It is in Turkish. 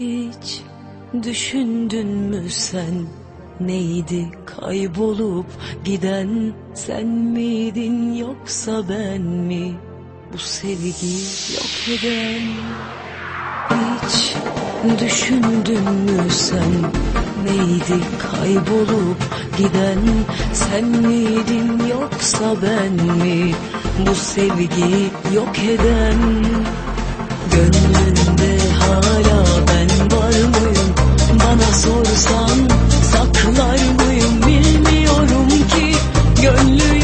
Hiç düşündün mü sen? Neydi kaybolup giden sen miydin yoksa ben mi? Bu sevgi yok eden hiç düşündün mü sen? Neydi kaybolup giden sen miydin yoksa ben mi? Bu sevgi yok eden gönlünde hala Hallelujah.